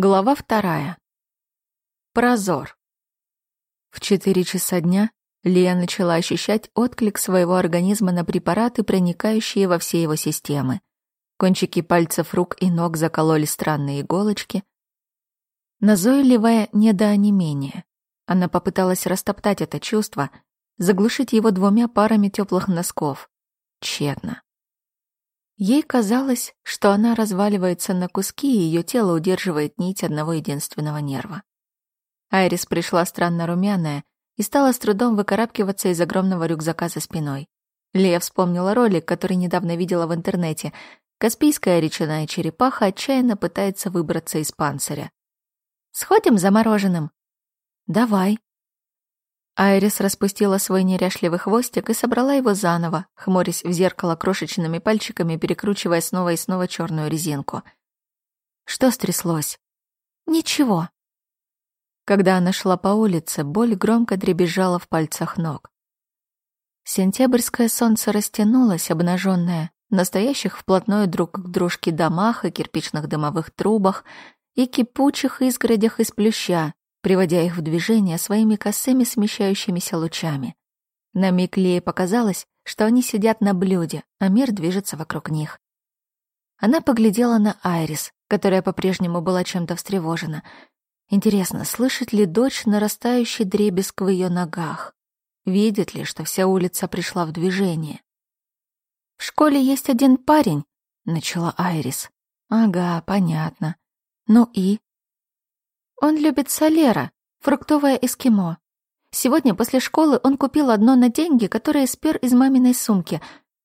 Глава вторая. Прозор. В четыре часа дня Лия начала ощущать отклик своего организма на препараты, проникающие во все его системы. Кончики пальцев рук и ног закололи странные иголочки. Назойливое недоонемение. Она попыталась растоптать это чувство, заглушить его двумя парами теплых носков. Тщетно. Ей казалось, что она разваливается на куски, и ее тело удерживает нить одного единственного нерва. Айрис пришла странно румяная и стала с трудом выкарабкиваться из огромного рюкзака за спиной. Лея вспомнила ролик, который недавно видела в интернете. Каспийская речаная черепаха отчаянно пытается выбраться из панциря. «Сходим за мороженым?» «Давай», Айрис распустила свой неряшливый хвостик и собрала его заново, хмурясь в зеркало крошечными пальчиками, перекручивая снова и снова черную резинку. Что стряслось? Ничего. Когда она шла по улице, боль громко дребезжала в пальцах ног. Сентябрьское солнце растянулось, обнаженное, настоящих вплотную друг к дружке домах и кирпичных дымовых трубах и кипучих изгородях из плюща, приводя их в движение своими косыми смещающимися лучами. На миг Лее показалось, что они сидят на блюде, а мир движется вокруг них. Она поглядела на Айрис, которая по-прежнему была чем-то встревожена. Интересно, слышит ли дочь нарастающий дребезг в ее ногах? Видит ли, что вся улица пришла в движение? «В школе есть один парень», — начала Айрис. «Ага, понятно. Ну и?» Он любит солера, фруктовое эскимо. Сегодня после школы он купил одно на деньги, которые спер из маминой сумки,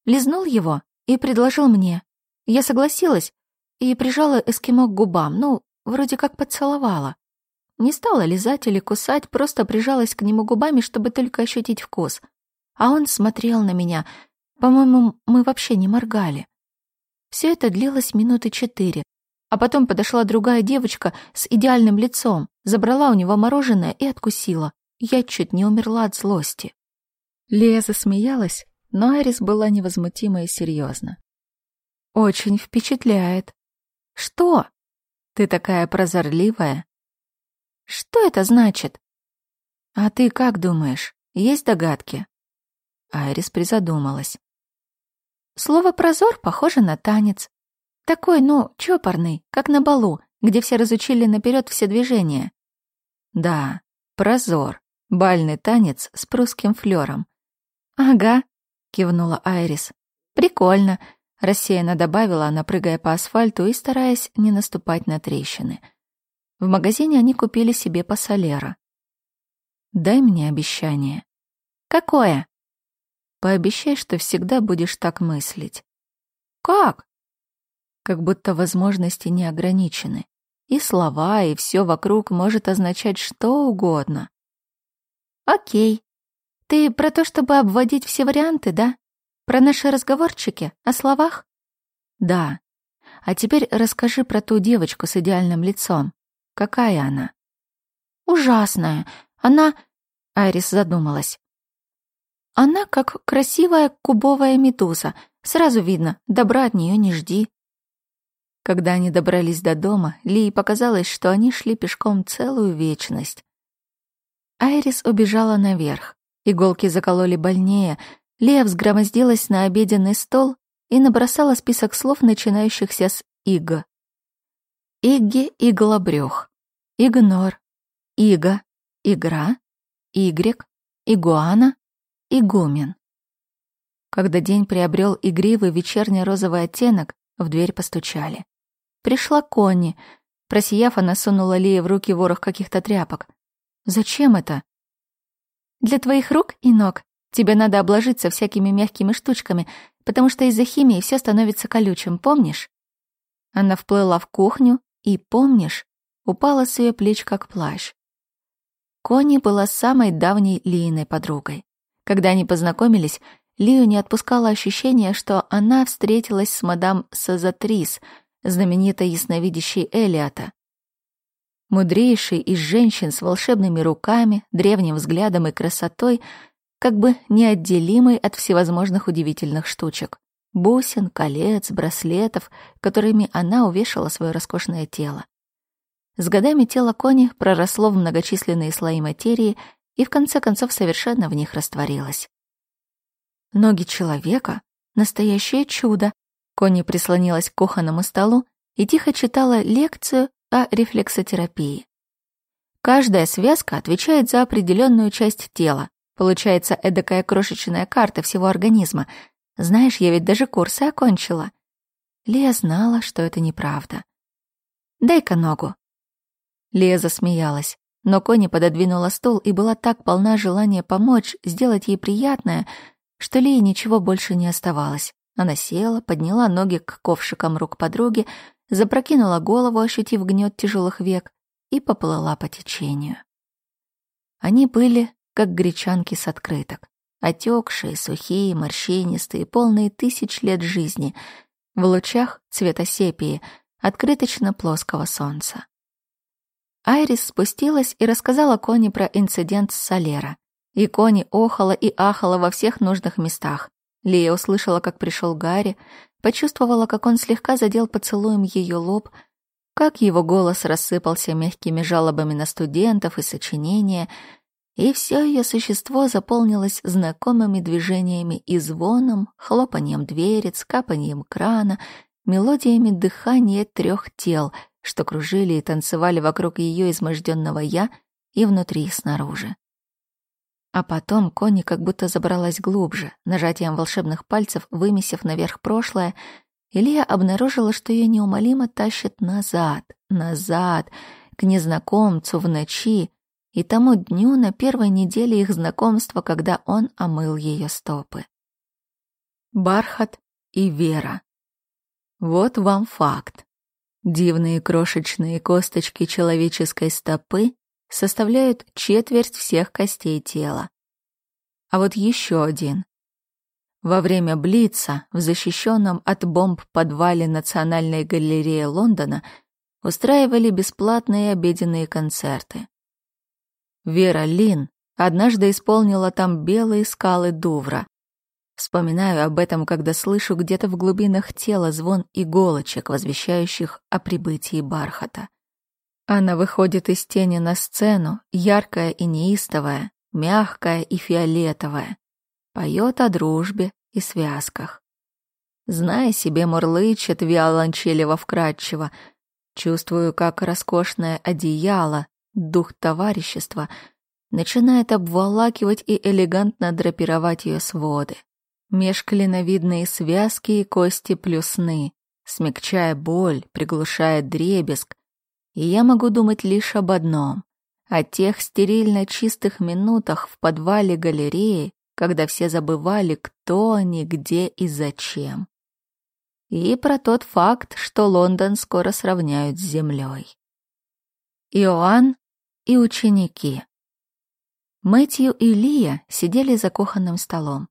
лизнул его и предложил мне. Я согласилась и прижала эскимо к губам, ну, вроде как поцеловала. Не стала лизать или кусать, просто прижалась к нему губами, чтобы только ощутить вкус. А он смотрел на меня. По-моему, мы вообще не моргали. Все это длилось минуты четыре, а потом подошла другая девочка с идеальным лицом, забрала у него мороженое и откусила. Я чуть не умерла от злости. Лея засмеялась, но Арис была невозмутима и серьезна. «Очень впечатляет». «Что?» «Ты такая прозорливая». «Что это значит?» «А ты как думаешь, есть догадки?» Айрис призадумалась. Слово «прозор» похоже на танец. Такой, ну, чопорный, как на балу, где все разучили наперед все движения. Да, прозор. Бальный танец с прусским флером. Ага, кивнула Айрис. Прикольно, рассеянно добавила она, прыгая по асфальту и стараясь не наступать на трещины. В магазине они купили себе по солера. Дай мне обещание. Какое? Пообещай, что всегда будешь так мыслить. Как? Как будто возможности не ограничены. И слова, и все вокруг может означать что угодно. Окей. Ты про то, чтобы обводить все варианты, да? Про наши разговорчики о словах? Да. А теперь расскажи про ту девочку с идеальным лицом. Какая она? Ужасная. Она... Айрис задумалась. Она как красивая кубовая медуза. Сразу видно, добра от нее не жди. Когда они добрались до дома, Лии показалось, что они шли пешком целую вечность. Айрис убежала наверх. Иголки закололи больнее. Лия взгромоздилась на обеденный стол и набросала список слов, начинающихся с «иго». Игги — иглобрёх. Игнор. Иго. Игра. Игрек. Игуана. Игумен. Когда день приобрел игривый вечерний розовый оттенок, в дверь постучали. Пришла Конни. Просияв, она сунула Лее в руки ворох каких-то тряпок. «Зачем это?» «Для твоих рук и ног. Тебе надо обложиться всякими мягкими штучками, потому что из-за химии все становится колючим, помнишь?» Она вплыла в кухню и, помнишь, упала с ее плеч как плащ. Конни была самой давней Лииной подругой. Когда они познакомились, Лию не отпускало ощущение, что она встретилась с мадам Сазатрис — знаменитой ясновидящей Элиота. Мудрейший из женщин с волшебными руками, древним взглядом и красотой, как бы неотделимой от всевозможных удивительных штучек. Бусин, колец, браслетов, которыми она увешала свое роскошное тело. С годами тело кони проросло в многочисленные слои материи и в конце концов совершенно в них растворилось. Ноги человека — настоящее чудо. Кони прислонилась к кухонному столу и тихо читала лекцию о рефлексотерапии. Каждая связка отвечает за определенную часть тела. Получается эдакая крошечная карта всего организма. Знаешь, я ведь даже курсы окончила. Лия знала, что это неправда. «Дай-ка ногу», Лия засмеялась, но Кони пододвинула стул и была так полна желания помочь, сделать ей приятное, что Лии ничего больше не оставалось. Она села, подняла ноги к ковшикам рук подруги, запрокинула голову, ощутив гнет тяжелых век, и поплыла по течению. Они были как гречанки с открыток, отекшие, сухие, морщинистые, полные тысяч лет жизни, в лучах цвета сепии, открыточно-плоского солнца. Айрис спустилась и рассказала Кони про инцидент с Солера. И Кони охала и ахала во всех нужных местах. Лия услышала, как пришел Гарри, почувствовала, как он слегка задел поцелуем ее лоб, как его голос рассыпался мягкими жалобами на студентов и сочинения, и все ее существо заполнилось знакомыми движениями и звоном, хлопанием дверец, капанием крана, мелодиями дыхания трех тел — что кружили и танцевали вокруг ее изможденного «я» и внутри и снаружи. А потом Конни как будто забралась глубже, нажатием волшебных пальцев вымесив наверх прошлое, Илья обнаружила, что ее неумолимо тащит назад, назад, к незнакомцу в ночи и тому дню на первой неделе их знакомства, когда он омыл ее стопы. Бархат и Вера. Вот вам факт. Дивные крошечные косточки человеческой стопы составляют четверть всех костей тела. А вот еще один. Во время Блица в защищенном от бомб подвале Национальной галереи Лондона устраивали бесплатные обеденные концерты. Вера Лин однажды исполнила там белые скалы Дувра, Вспоминаю об этом, когда слышу где-то в глубинах тела звон иголочек, возвещающих о прибытии бархата. Она выходит из тени на сцену, яркая и неистовая, мягкая и фиолетовая. Поет о дружбе и связках. Зная себе, мурлычет виолончелево-вкрадчиво. Чувствую, как роскошное одеяло, дух товарищества, начинает обволакивать и элегантно драпировать ее своды межклиновидные связки и кости плюсны, смягчая боль, приглушая дребезг. И я могу думать лишь об одном — о тех стерильно чистых минутах в подвале галереи, когда все забывали, кто они, где и зачем. И про тот факт, что Лондон скоро сравняют с землей. Иоанн и ученики. Мэтью и Лия сидели за кухонным столом.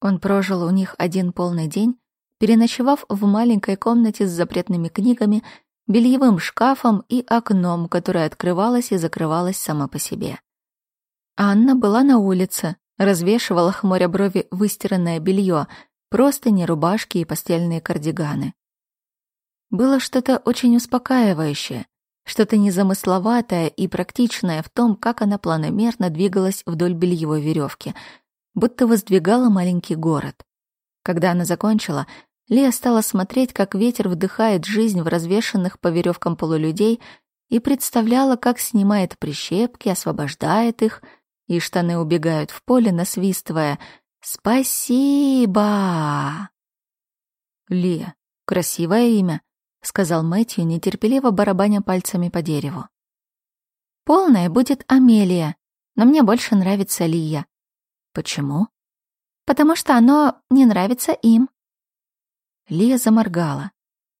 Он прожил у них один полный день, переночевав в маленькой комнате с запретными книгами, бельевым шкафом и окном, которое открывалось и закрывалось само по себе. Анна была на улице, развешивала хмуря брови выстиранное белье, простыни, рубашки и постельные кардиганы. Было что-то очень успокаивающее, что-то незамысловатое и практичное в том, как она планомерно двигалась вдоль бельевой веревки — будто воздвигала маленький город. Когда она закончила, Лия стала смотреть, как ветер вдыхает жизнь в развешанных по веревкам полулюдей и представляла, как снимает прищепки, освобождает их, и штаны убегают в поле, насвистывая «Спасибо!» «Лия, красивое имя», — сказал Мэтью, нетерпеливо барабаня пальцами по дереву. «Полное будет Амелия, но мне больше нравится Лия. Почему? Потому что оно не нравится им. Лия заморгала.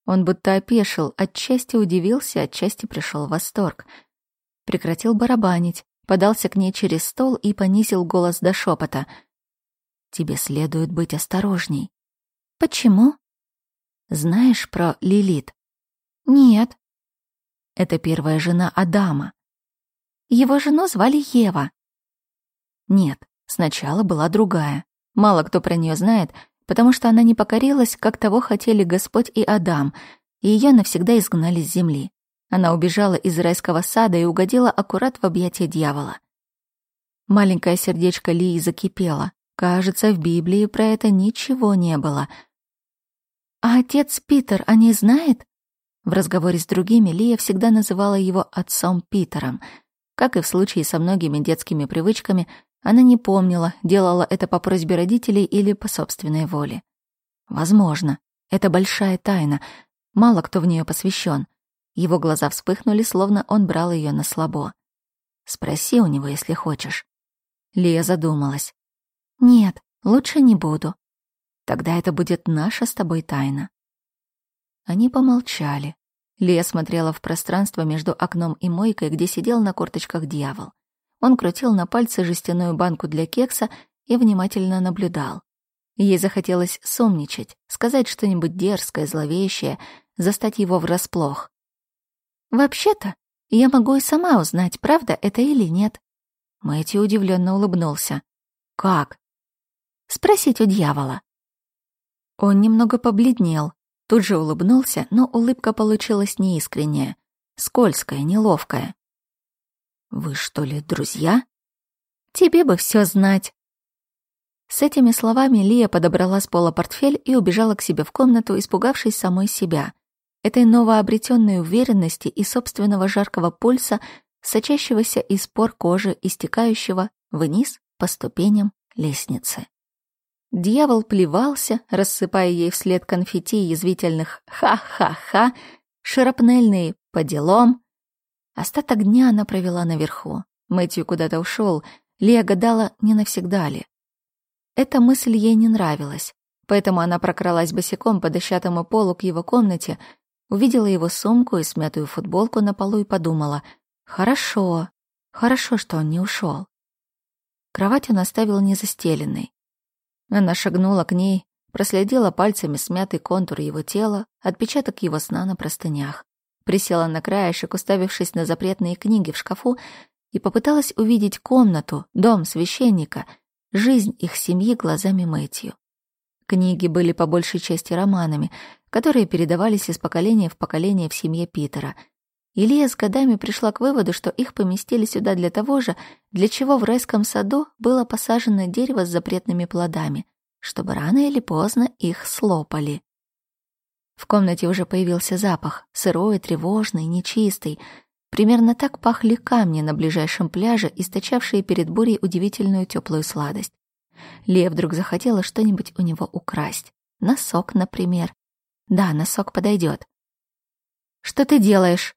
Он будто опешил, отчасти удивился, отчасти пришел в восторг. Прекратил барабанить, подался к ней через стол и понизил голос до шепота. «Тебе следует быть осторожней». «Почему?» «Знаешь про Лилит?» «Нет». Это первая жена Адама. Его жену звали Ева. Нет, Сначала была другая. Мало кто про нее знает, потому что она не покорилась, как того хотели Господь и Адам, и ее навсегда изгнали с земли. Она убежала из райского сада и угодила аккурат в объятия дьявола. Маленькое сердечко Лии закипело. Кажется, в Библии про это ничего не было. «А отец Питер о ней знает?» В разговоре с другими Лия всегда называла его отцом Питером. Как и в случае со многими детскими привычками, она не помнила, делала это по просьбе родителей или по собственной воле. Возможно, это большая тайна, мало кто в нее посвящен. Его глаза вспыхнули, словно он брал ее на слабо. Спроси у него, если хочешь. Лия задумалась. Нет, лучше не буду. Тогда это будет наша с тобой тайна. Они помолчали. Лия смотрела в пространство между окном и мойкой, где сидел на корточках дьявол. Он крутил на пальце жестяную банку для кекса и внимательно наблюдал. Ей захотелось сумничать, сказать что-нибудь дерзкое, зловещее, застать его врасплох. «Вообще-то, я могу и сама узнать, правда это или нет». Мэтью удивленно улыбнулся. «Как?» «Спросить у дьявола». Он немного побледнел, тут же улыбнулся, но улыбка получилась неискренняя, скользкая, неловкая. «Вы что ли друзья?» «Тебе бы все знать». С этими словами Лия подобрала с пола портфель и убежала к себе в комнату, испугавшись самой себя. Этой новообретенной уверенности и собственного жаркого пульса, сочащегося из пор кожи и стекающего вниз по ступеням лестницы. Дьявол плевался, рассыпая ей вслед конфетти язвительных «ха-ха-ха», шарапнельные «по делам». Остаток дня она провела наверху. Мэтью куда-то ушел. Лия гадала, не навсегда ли. Эта мысль ей не нравилась, поэтому она прокралась босиком по дощатому полу к его комнате, увидела его сумку и смятую футболку на полу и подумала «Хорошо, хорошо, что он не ушел. Кровать он оставил незастеленной. Она шагнула к ней, проследила пальцами смятый контур его тела, отпечаток его сна на простынях. Присела на краешек, уставившись на запретные книги в шкафу, и попыталась увидеть комнату, дом священника, жизнь их семьи глазами Мэтью. Книги были по большей части романами, которые передавались из поколения в поколение в семье Питера. Илья с годами пришла к выводу, что их поместили сюда для того же, для чего в райском саду было посажено дерево с запретными плодами, чтобы рано или поздно их слопали. В комнате уже появился запах, сырой, тревожный, нечистый. Примерно так пахли камни на ближайшем пляже, источавшие перед бурей удивительную теплую сладость. Лия вдруг захотела что-нибудь у него украсть. Носок, например. Да, носок подойдет. «Что ты делаешь?»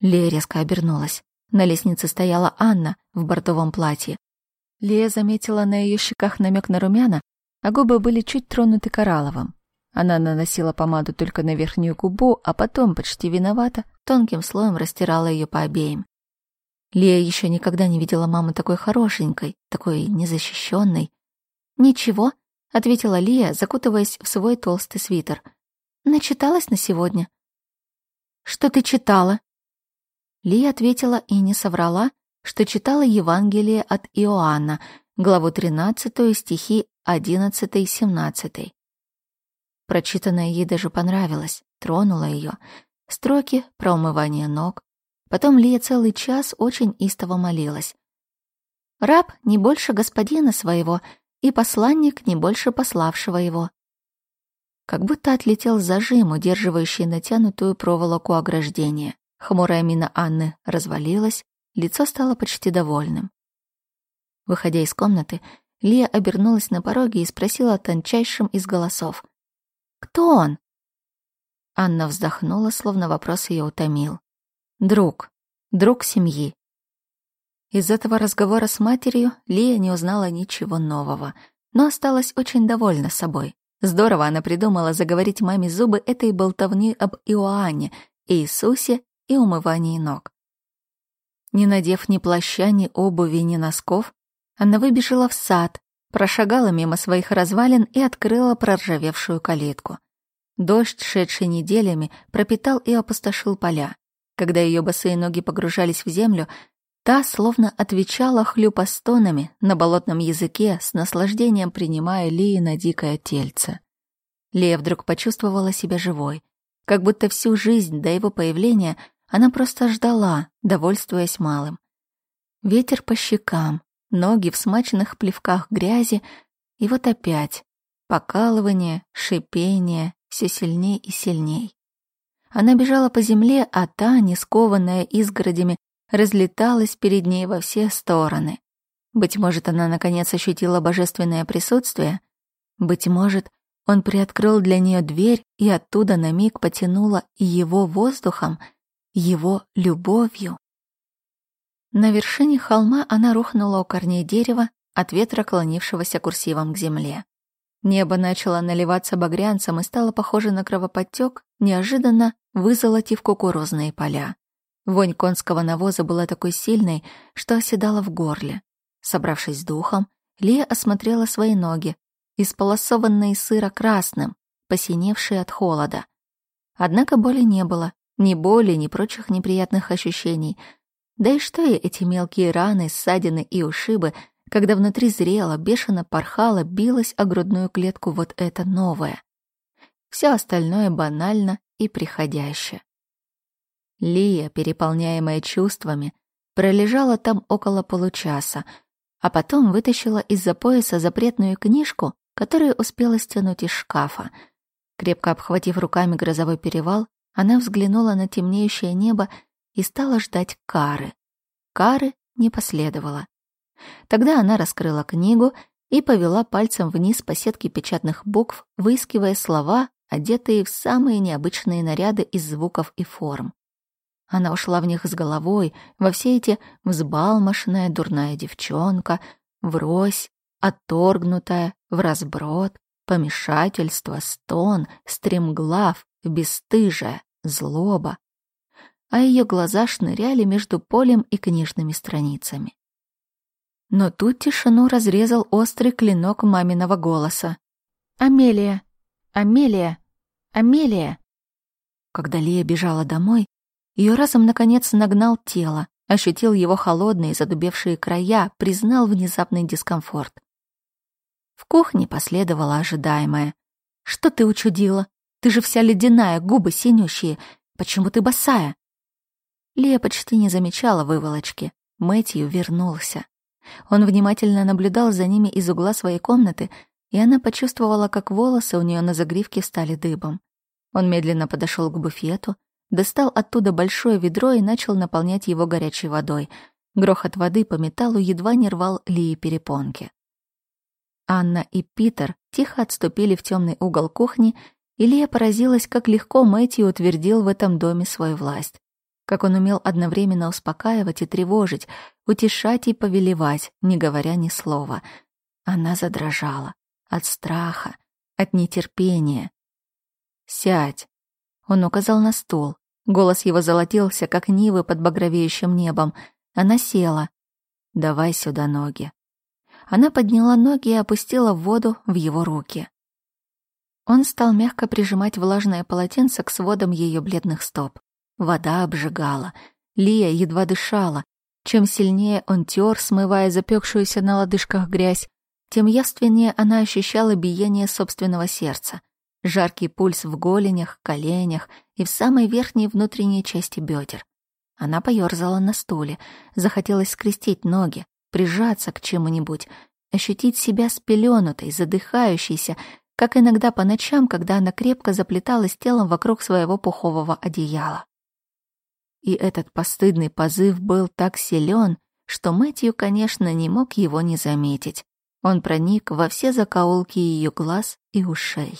Лия резко обернулась. На лестнице стояла Анна в бордовом платье. Лия заметила на ее щеках намек на румяна, а губы были чуть тронуты коралловым. Она наносила помаду только на верхнюю губу, а потом, почти виновата, тонким слоем растирала ее по обеим. Лия еще никогда не видела маму такой хорошенькой, такой незащищенной. «Ничего», — ответила Лия, закутываясь в свой толстый свитер. «Начиталась на сегодня». «Что ты читала?» Лия ответила и не соврала, что читала Евангелие от Иоанна, главу 13, стихи 11 и 17. Прочитанное ей даже понравилось, тронуло ее. Строки про умывание ног. Потом Лия целый час очень истово молилась. «Раб не больше господина своего, и посланник не больше пославшего его». Как будто отлетел зажим, удерживающий натянутую проволоку ограждения. Хмурая мина Анны развалилась, лицо стало почти довольным. Выходя из комнаты, Лия обернулась на пороге и спросила тончайшим из голосов. «Кто он?» Анна вздохнула, словно вопрос ее утомил. «Друг. Друг семьи». Из этого разговора с матерью Лия не узнала ничего нового, но осталась очень довольна собой. Здорово она придумала заговорить маме зубы этой болтовни об Иоанне, Иисусе и умывании ног. Не надев ни плаща, ни обуви, ни носков, она выбежала в сад, прошагала мимо своих развалин и открыла проржавевшую калитку. Дождь, шедший неделями, пропитал и опустошил поля. Когда ее босые ноги погружались в землю, та словно отвечала хлюпостонами на болотном языке, с наслаждением принимая Лии на дикое тельце. Лия вдруг почувствовала себя живой, как будто всю жизнь до его появления Она просто ждала, довольствуясь малым. Ветер по щекам, ноги в смаченных плевках грязи, и вот опять покалывание, шипение, все сильней и сильней. Она бежала по земле, а та, не скованная изгородями, разлеталась перед ней во все стороны. Быть может, она наконец ощутила божественное присутствие. Быть может, он приоткрыл для нее дверь, и оттуда на миг потянуло его воздухом, его любовью. На вершине холма она рухнула у корней дерева, от ветра клонившегося курсивом к земле. Небо начало наливаться багрянцем и стало похоже на кровоподтек, неожиданно вызолотив кукурузные поля. Вонь конского навоза была такой сильной, что оседала в горле. Собравшись с духом, Лия осмотрела свои ноги, исполосованные сыро-красным, посиневшие от холода. Однако боли не было, ни боли, ни прочих неприятных ощущений. Да и что ей эти мелкие раны, ссадины и ушибы, когда внутри зрело, бешено порхало, билось о грудную клетку вот это новое. Все остальное банально и приходящее. Лия, переполняемая чувствами, пролежала там около получаса, а потом вытащила из-за пояса запретную книжку, которую успела стянуть из шкафа. Крепко обхватив руками грозовой перевал, она взглянула на темнеющее небо и стала ждать кары. Кары не последовало. Тогда она раскрыла книгу и повела пальцем вниз по сетке печатных букв, выискивая слова, одетые в самые необычные наряды из звуков и форм. Она ушла в них с головой, во все эти взбалмошная дурная девчонка, врозь, отторгнутая, разброд, помешательство, стон, стремглав, бесстыжая, злоба. А ее глаза шныряли между полем и книжными страницами. Но тут тишину разрезал острый клинок маминого голоса. «Амелия! Амелия! Амелия!» Когда Лия бежала домой, ее разум наконец нагнал тело, ощутил его холодные задубевшие края, признал внезапный дискомфорт. В кухне последовало ожидаемое. «Что ты учудила? Ты же вся ледяная, губы синющие. Почему ты босая?» Лия почти не замечала выволочки. Мэтью вернулся. Он внимательно наблюдал за ними из угла своей комнаты, и она почувствовала, как волосы у нее на загривке стали дыбом. Он медленно подошел к буфету, достал оттуда большое ведро и начал наполнять его горячей водой. Грохот воды по металлу едва не рвал Лии перепонки. Анна и Питер тихо отступили в темный угол кухни, и Лия поразилась, как легко Мэтью утвердил в этом доме свою власть. Как он умел одновременно успокаивать и тревожить, утешать и повелевать, не говоря ни слова. Она задрожала от страха, от нетерпения. «Сядь!» Он указал на стул. Голос его золотился, как нивы под багровеющим небом. Она села. «Давай сюда ноги». Она подняла ноги и опустила в воду в его руки. Он стал мягко прижимать влажное полотенце к сводам ее бледных стоп. Вода обжигала. Лия едва дышала. Чем сильнее он тер, смывая запекшуюся на лодыжках грязь, тем явственнее она ощущала биение собственного сердца жаркий пульс в голенях, коленях и в самой верхней внутренней части бедер. Она поёрзала на стуле, захотелось скрестить ноги, прижаться к чему-нибудь, ощутить себя спеленутой, задыхающейся, как иногда по ночам, когда она крепко заплеталась телом вокруг своего пухового одеяла. И этот постыдный позыв был так силен, что Мэтью, конечно, не мог его не заметить. Он проник во все закоулки ее глаз и ушей.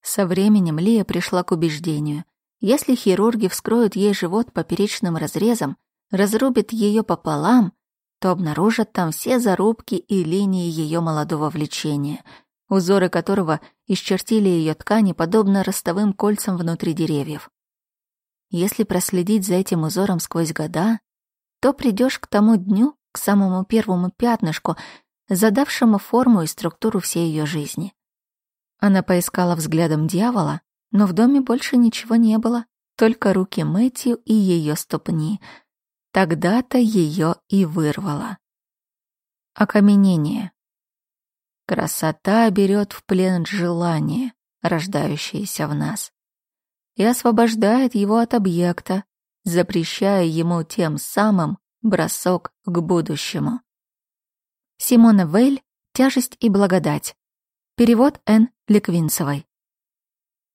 Со временем Лия пришла к убеждению. Если хирурги вскроют ей живот поперечным разрезом, разрубят ее пополам, то обнаружат там все зарубки и линии ее молодого влечения, узоры которого исчертили ее ткани подобно ростовым кольцам внутри деревьев. Если проследить за этим узором сквозь года, то придешь к тому дню, к самому первому пятнышку, задавшему форму и структуру всей ее жизни. Она поискала взглядом дьявола, но в доме больше ничего не было, только руки Мэтью и ее ступни. Тогда-то ее и вырвало. Окаменение. Красота берет в плен желание, рождающееся в нас, и освобождает его от объекта, запрещая ему тем самым бросок к будущему. Симона Вейль «Тяжесть и благодать». Перевод Н. Ликвинцевой.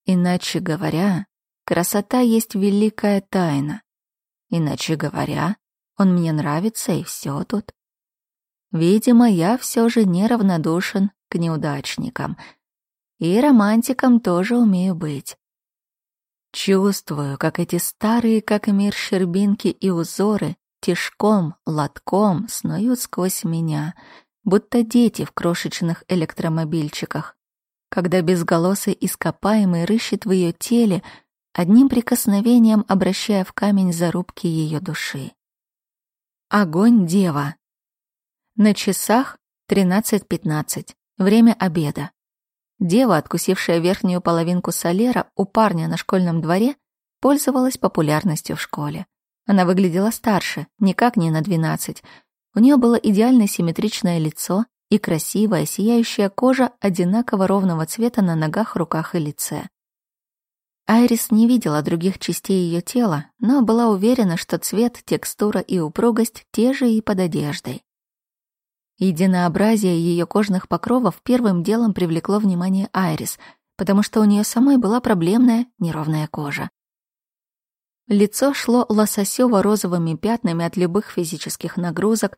Иначе говоря, красота есть великая тайна. Иначе говоря, он мне нравится и все тут. Видимо, я все же неравнодушен к неудачникам. И романтиком тоже умею быть. Чувствую, как эти старые, как мир, щербинки и узоры тишком, лотком снуют сквозь меня, будто дети в крошечных электромобильчиках. Когда безголосый ископаемый рыщет в ее теле, одним прикосновением обращая в камень зарубки ее души. Огонь дева. На часах 13.15. Время обеда. Дева, откусившая верхнюю половинку солера у парня на школьном дворе, пользовалась популярностью в школе. Она выглядела старше, никак не на 12. У нее было идеально симметричное лицо и красивая, сияющая кожа одинаково ровного цвета на ногах, руках и лице. Айрис не видела других частей ее тела, но была уверена, что цвет, текстура и упругость те же и под одеждой. Единообразие ее кожных покровов первым делом привлекло внимание Айрис, потому что у нее самой была проблемная неровная кожа. Лицо шло лососево-розовыми пятнами от любых физических нагрузок,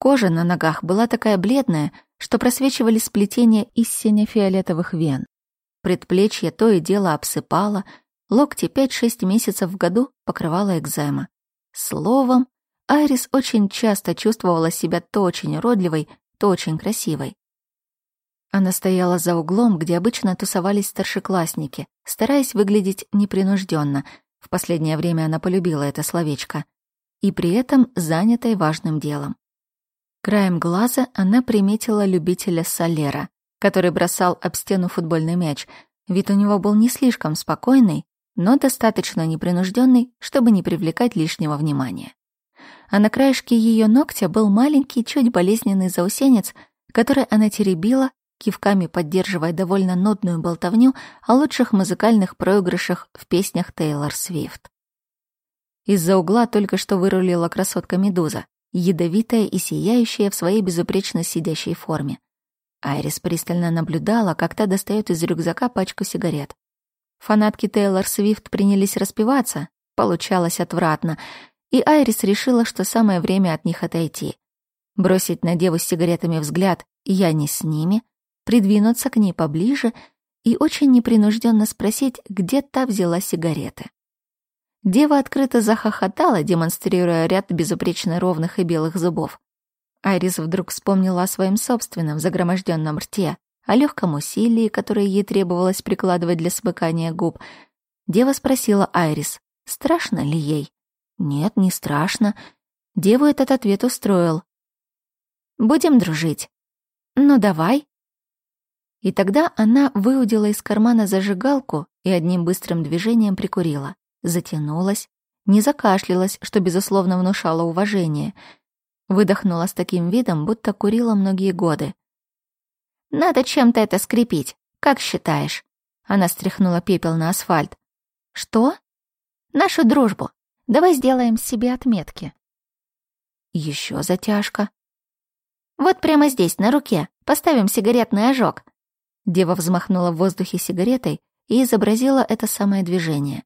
кожа на ногах была такая бледная, что просвечивали сплетения из сине-фиолетовых вен. Предплечье то и дело обсыпало, локти 5-6 месяцев в году покрывала экзема. Словом, Айрис очень часто чувствовала себя то очень уродливой, то очень красивой. Она стояла за углом, где обычно тусовались старшеклассники, стараясь выглядеть непринужденно. В последнее время она полюбила это словечко. И при этом занятой важным делом. Краем глаза она приметила любителя Солера, который бросал об стену футбольный мяч. Вид у него был не слишком спокойный, но достаточно непринужденный, чтобы не привлекать лишнего внимания а на краешке ее ногтя был маленький, чуть болезненный заусенец, который она теребила, кивками поддерживая довольно нудную болтовню о лучших музыкальных проигрышах в песнях Тейлор Свифт. Из-за угла только что вырулила красотка Медуза, ядовитая и сияющая в своей безупречно сидящей форме. Айрис пристально наблюдала, как та достает из рюкзака пачку сигарет. Фанатки Тейлор Свифт принялись распеваться, получалось отвратно, и Айрис решила, что самое время от них отойти. Бросить на деву с сигаретами взгляд «я не с ними», придвинуться к ней поближе и очень непринужденно спросить, где та взяла сигареты. Дева открыто захохотала, демонстрируя ряд безупречно ровных и белых зубов. Айрис вдруг вспомнила о своем собственном загроможденном рте, о легком усилии, которое ей требовалось прикладывать для смыкания губ. Дева спросила Айрис, страшно ли ей. Нет, не страшно. Деву этот ответ устроил. Будем дружить. Ну, давай. И тогда она выудила из кармана зажигалку и одним быстрым движением прикурила. Затянулась, не закашлялась, что, безусловно, внушало уважение. Выдохнула с таким видом, будто курила многие годы. «Надо чем-то это скрепить, как считаешь?» Она стряхнула пепел на асфальт. «Что?» «Нашу дружбу. Давай сделаем себе отметки. Еще затяжка. Вот прямо здесь, на руке, поставим сигаретный ожог. Дева взмахнула в воздухе сигаретой и изобразила это самое движение.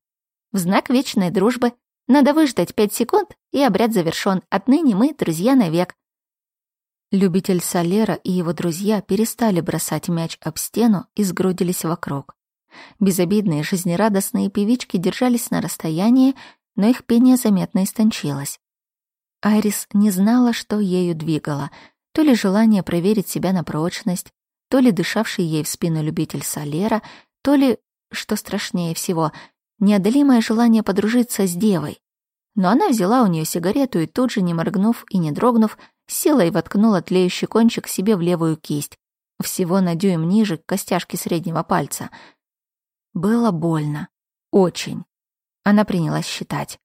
В знак вечной дружбы надо выждать пять секунд, и обряд завершён. Отныне мы друзья навек. Любитель Солера и его друзья перестали бросать мяч об стену и сгрудились вокруг. Безобидные, жизнерадостные певички держались на расстоянии но их пение заметно истончилось. Айрис не знала, что ею двигало, то ли желание проверить себя на прочность, то ли дышавший ей в спину любитель Солера, то ли, что страшнее всего, неодолимое желание подружиться с девой. Но она взяла у нее сигарету и тут же, не моргнув и не дрогнув, села и воткнула тлеющий кончик себе в левую кисть, всего на дюйм ниже костяшки среднего пальца. Было больно. Очень. Она принялась считать.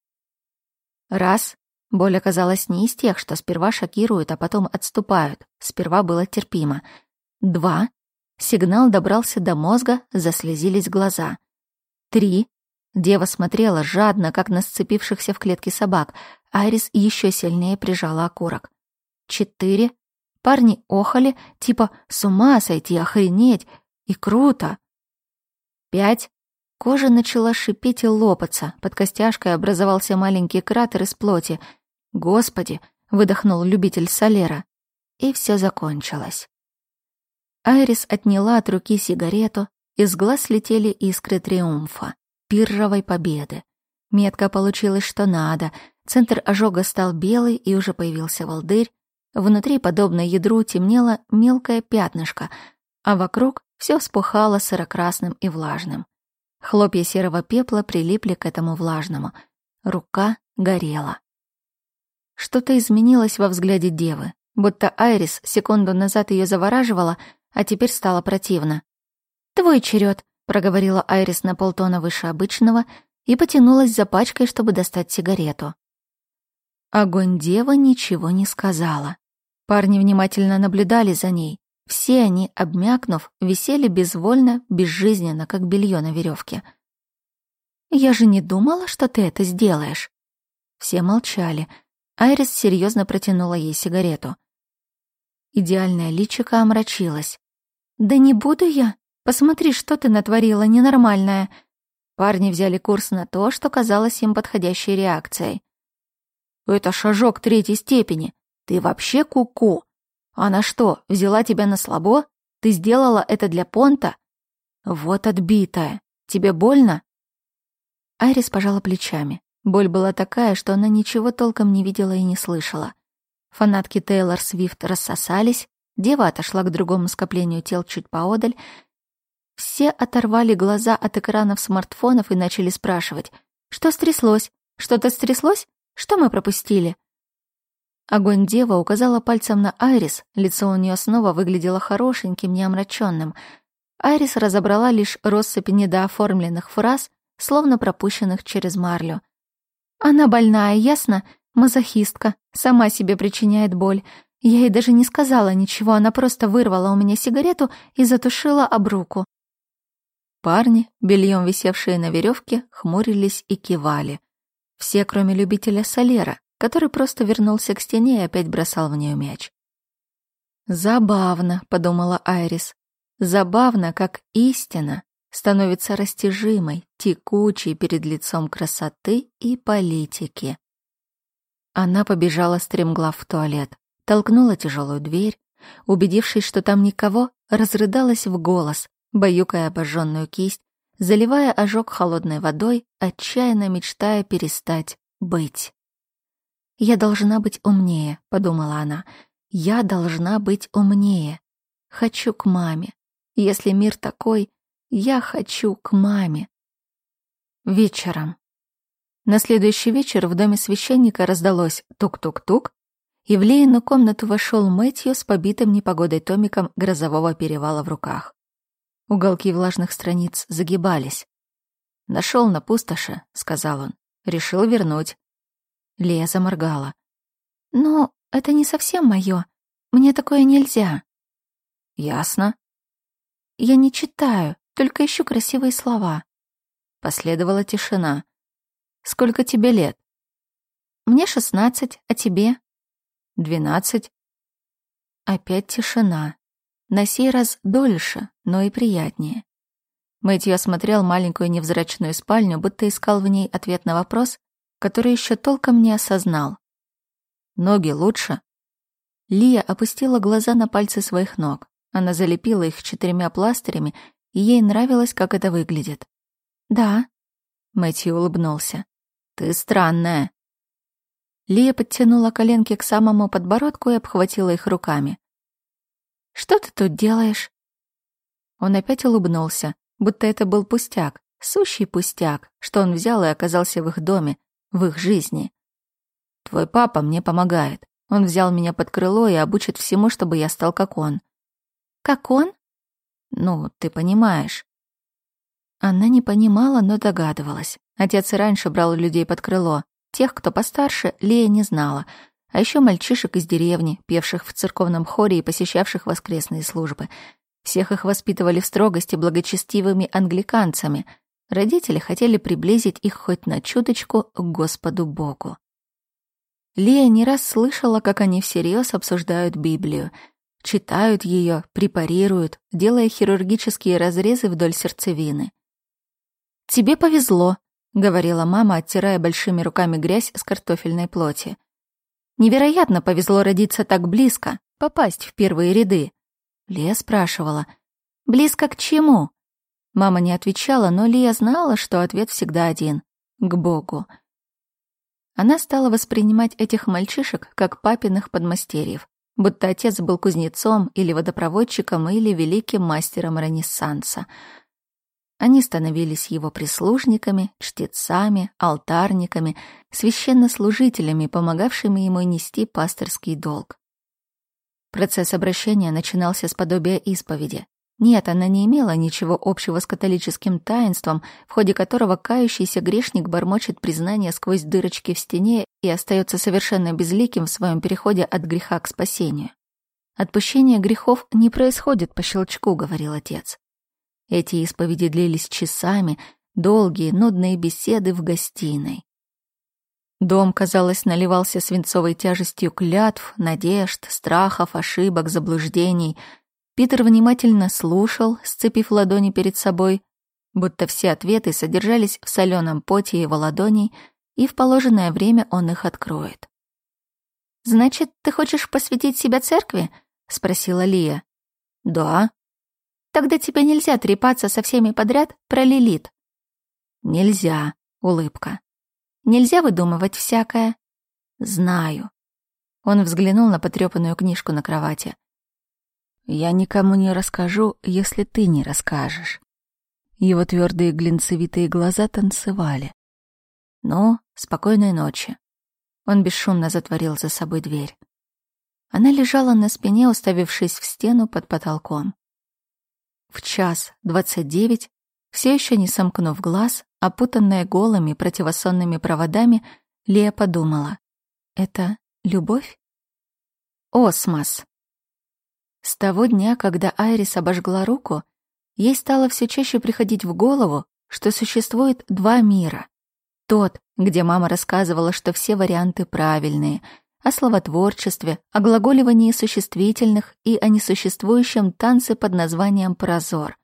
Раз. Боль оказалась не из тех, что сперва шокируют, а потом отступают. Сперва было терпимо. Два. Сигнал добрался до мозга, заслезились глаза. Три. Дева смотрела жадно, как на сцепившихся в клетке собак. Айрис еще сильнее прижала окурок. Четыре. Парни охали, типа «с ума сойти, охренеть!» И круто. Пять. Кожа начала шипеть и лопаться. Под костяшкой образовался маленький кратер из плоти. «Господи!» — выдохнул любитель солера. И все закончилось. Айрис отняла от руки сигарету, из глаз летели искры триумфа, пирровой победы. Метка получилась что надо, центр ожога стал белый и уже появился волдырь, внутри, подобно ядру, темнело мелкое пятнышко, а вокруг все вспухало сырокрасным и влажным. Хлопья серого пепла прилипли к этому влажному. Рука горела. Что-то изменилось во взгляде девы, будто Айрис секунду назад ее завораживала, а теперь стало противно. «Твой черед, проговорила Айрис на полтона выше обычного и потянулась за пачкой, чтобы достать сигарету. Огонь дева ничего не сказала. Парни внимательно наблюдали за ней. Все они, обмякнув, висели безвольно, безжизненно, как белье на веревке. «Я же не думала, что ты это сделаешь». Все молчали. Айрис серьезно протянула ей сигарету. Идеальное личико омрачилось. «Да не буду я. Посмотри, что ты натворила, ненормальная». Парни взяли курс на то, что казалось им подходящей реакцией. «Это шажок третьей степени. Ты вообще куку. -ку. Она что, взяла тебя на слабо? Ты сделала это для понта? Вот отбитая. Тебе больно?» Айрис пожала плечами. Боль была такая, что она ничего толком не видела и не слышала. Фанатки Тейлор Свифт рассосались, дева отошла к другому скоплению тел чуть поодаль. Все оторвали глаза от экранов смартфонов и начали спрашивать, что стряслось? Что-то стряслось? Что мы пропустили? Огонь дева указала пальцем на Айрис, лицо у нее снова выглядело хорошеньким, неомраченным. Айрис разобрала лишь россыпь недооформленных фраз, словно пропущенных через марлю. «Она больная, ясно? Мазохистка, сама себе причиняет боль. Я ей даже не сказала ничего, она просто вырвала у меня сигарету и затушила об руку. Парни, бельем висевшие на веревке, хмурились и кивали. Все, кроме любителя Солера, который просто вернулся к стене и опять бросал в нее мяч. «Забавно», — подумала Айрис. «Забавно, как истина становится растяжимой, текучей перед лицом красоты и политики». Она побежала стремглав в туалет, толкнула тяжелую дверь, убедившись, что там никого, разрыдалась в голос, баюкая обожженную кисть, заливая ожог холодной водой, отчаянно мечтая перестать быть. «Я должна быть умнее», — подумала она. «Я должна быть умнее. Хочу к маме. Если мир такой, я хочу к маме». Вечером. На следующий вечер в доме священника раздалось тук-тук-тук, и в Леину комнату вошел Мэтью с побитым непогодой томиком грозового перевала в руках. Уголки влажных страниц загибались. Нашел на пустоши», — сказал он. «Решил вернуть». Лея заморгала. «Но это не совсем мое. Мне такое нельзя». «Ясно». «Я не читаю, только ищу красивые слова». Последовала тишина. Сколько тебе лет? Мне шестнадцать, а тебе? Двенадцать. Опять тишина. На сей раз дольше, но и приятнее. Мэтью осмотрел маленькую невзрачную спальню, будто искал в ней ответ на вопрос, который еще толком не осознал. Ноги лучше. Лия опустила глаза на пальцы своих ног. Она залепила их четырьмя пластырями, и ей нравилось, как это выглядит. «Да», — Мэтью улыбнулся. «Ты странная». Лия подтянула коленки к самому подбородку и обхватила их руками. «Что ты тут делаешь?» Он опять улыбнулся, будто это был пустяк, сущий пустяк, что он взял и оказался в их доме, в их жизни. «Твой папа мне помогает. Он взял меня под крыло и обучит всему, чтобы я стал как он». «Как он?» «Ну, ты понимаешь». Она не понимала, но догадывалась. Отец и раньше брал людей под крыло. Тех, кто постарше, Лея не знала. А еще мальчишек из деревни, певших в церковном хоре и посещавших воскресные службы. Всех их воспитывали в строгости благочестивыми англиканцами. Родители хотели приблизить их хоть на чуточку к Господу Богу. Лия не раз слышала, как они всерьез обсуждают Библию, читают ее, препарируют, делая хирургические разрезы вдоль сердцевины. «Тебе повезло», — говорила мама, оттирая большими руками грязь с картофельной плоти. «Невероятно повезло родиться так близко, попасть в первые ряды». Лия спрашивала, «Близко к чему?» Мама не отвечала, но Лия знала, что ответ всегда один — к Богу. Она стала воспринимать этих мальчишек как папиных подмастерьев, будто отец был кузнецом или водопроводчиком или великим мастером Ренессанса. Они становились его прислужниками, чтецами, алтарниками, священнослужителями, помогавшими ему нести пасторский долг. Процесс обращения начинался с подобия исповеди. Нет, она не имела ничего общего с католическим таинством, в ходе которого кающийся грешник бормочет признание сквозь дырочки в стене и остается совершенно безликим в своем переходе от греха к спасению. «Отпущение грехов не происходит по щелчку», — говорил отец. Эти исповеди длились часами, долгие, нудные беседы в гостиной. Дом, казалось, наливался свинцовой тяжестью клятв, надежд, страхов, ошибок, заблуждений — Питер внимательно слушал, сцепив ладони перед собой, будто все ответы содержались в соленом поте его ладоней, и в положенное время он их откроет. «Значит, ты хочешь посвятить себя церкви?» — спросила Лия. «Да». «Тогда тебе нельзя трепаться со всеми подряд про Лилит». «Нельзя», — улыбка. «Нельзя выдумывать всякое». «Знаю». Он взглянул на потрёпанную книжку на кровати. Я никому не расскажу, если ты не расскажешь. Его твердые глинцевитые глаза танцевали. Ну, спокойной ночи. Он бесшумно затворил за собой дверь. Она лежала на спине, уставившись в стену под потолком. В час двадцать девять, все еще не сомкнув глаз, опутанная голыми противосонными проводами, Лия подумала. Это любовь? Осмос. С того дня, когда Айрис обожгла руку, ей стало все чаще приходить в голову, что существует два мира. Тот, где мама рассказывала, что все варианты правильные, о словотворчестве, о глаголивании существительных и о несуществующем танце под названием «прозор».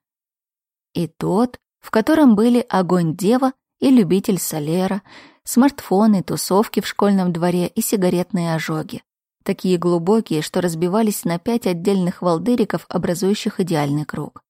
И тот, в котором были огонь-дева и любитель солера, смартфоны, тусовки в школьном дворе и сигаретные ожоги такие глубокие, что разбивались на пять отдельных волдыриков, образующих идеальный круг.